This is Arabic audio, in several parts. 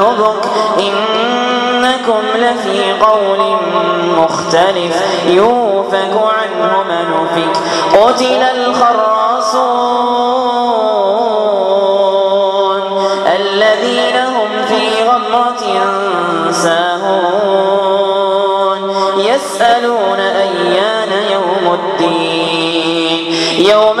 الحبك إنكم لفي قول مختلف. يوفك عنه من أفك قتل الخراصون الذين هم في غمرة ساهون. يسألون أيان يوم الدين. يوم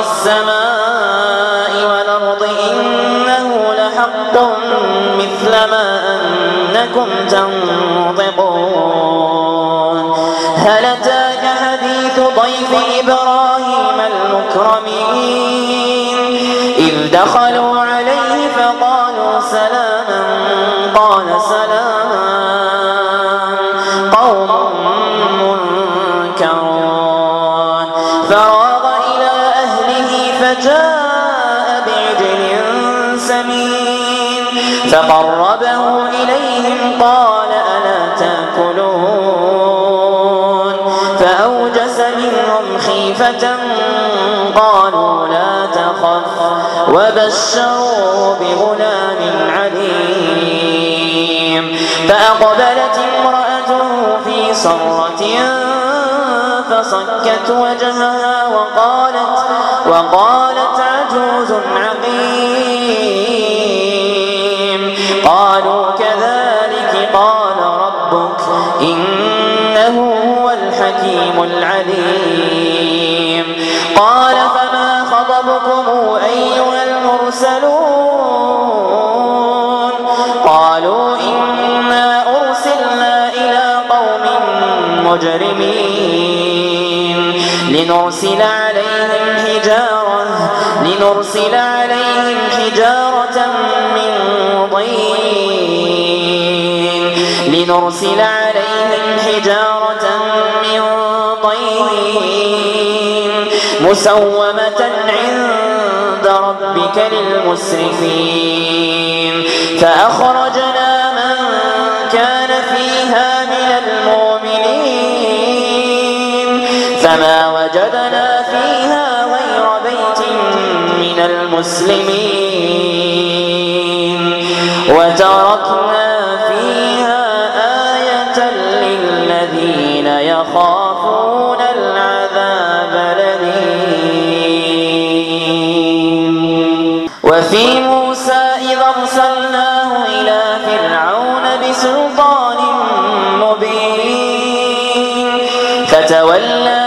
السماء والأرض إنه لحق مثل ما أنكم تنطقون. هل أتاك حديث ضيف إبراهيم المكرمين؟ إذ دخلوا فجاء بعجل سمين فقربه إليهم قال ألا تأكلون فأوجس منهم خيفة قالوا لا تخف وبشروا بغلام عليم فأقبلت امرأته في صرة فصكت وجهها وقالت وقالت عجوز عقيم. قالوا كذلك قال ربك إنه هو الحكيم العليم. قال فما خطبكم أيها المرسلون؟ قالوا إنا أرسلنا إلى قوم مجرمين لنرسل لنرسل عليهم حجارة من طين. لنرسل عليهم حجارة من طين. مسومة عند ربك للمسرفين. فأخرجنا من كان فيها من المؤمنين. فما وجدنا المسلمين. وتركنا فيها آية للذين يخافون العذاب الأليم. وفي موسى إذا أرسلناه إلى فرعون بسلطان مبين. فتولى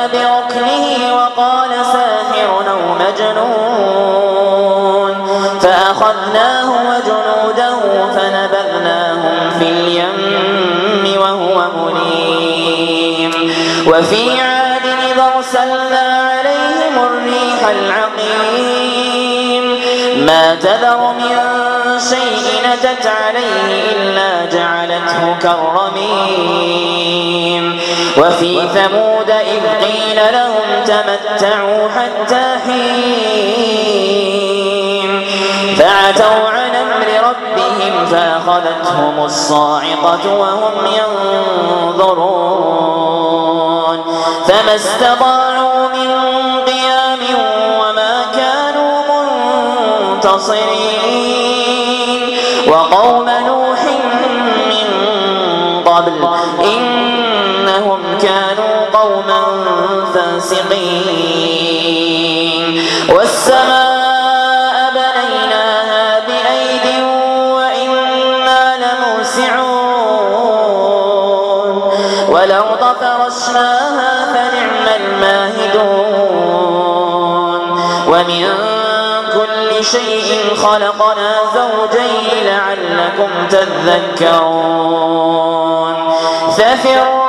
في اليم وهو مليم. وفي عاد إذا أرسلنا عليهم الريح العقيم. ما تذر من شيء أتت عليه إلا جعلته كالرميم. وفي ثمود إذ قيل لهم تمتعوا حتى حين. فعتوا فأخذتهم الصاعقة وهم ينظرون فما استطاعوا من قيام وما كانوا منتصرين وقوم نوح من قبل إنهم كانوا قوما فاسقين والسماء والأرض فرشناها فنعم الماهدون. ومن كل شيء خلقنا زوجين لعلكم تذكرون. ففروا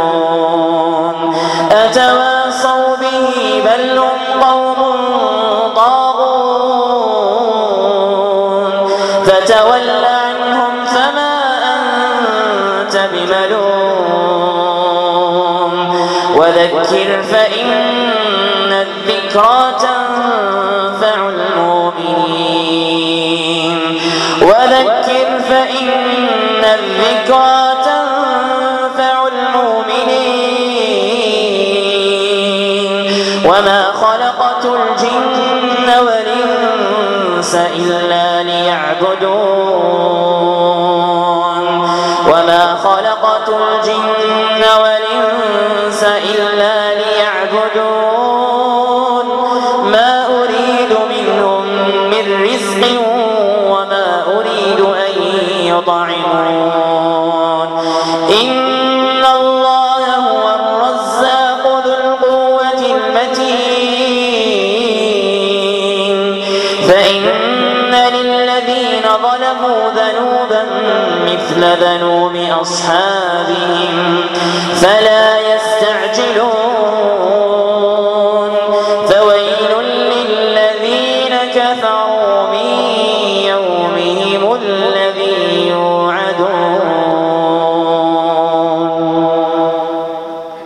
بملوم. وذكر فإن الذكرى تنفع المؤمنين. وذكر فإن الذكرى تنفع المؤمنين. وما خلقت الجن والإنس إلا ليعبدون. الجن والإنس إلا ليعبدون. ما أريد منهم من رزق وما أريد أن يطعمون. أصحابهم فلا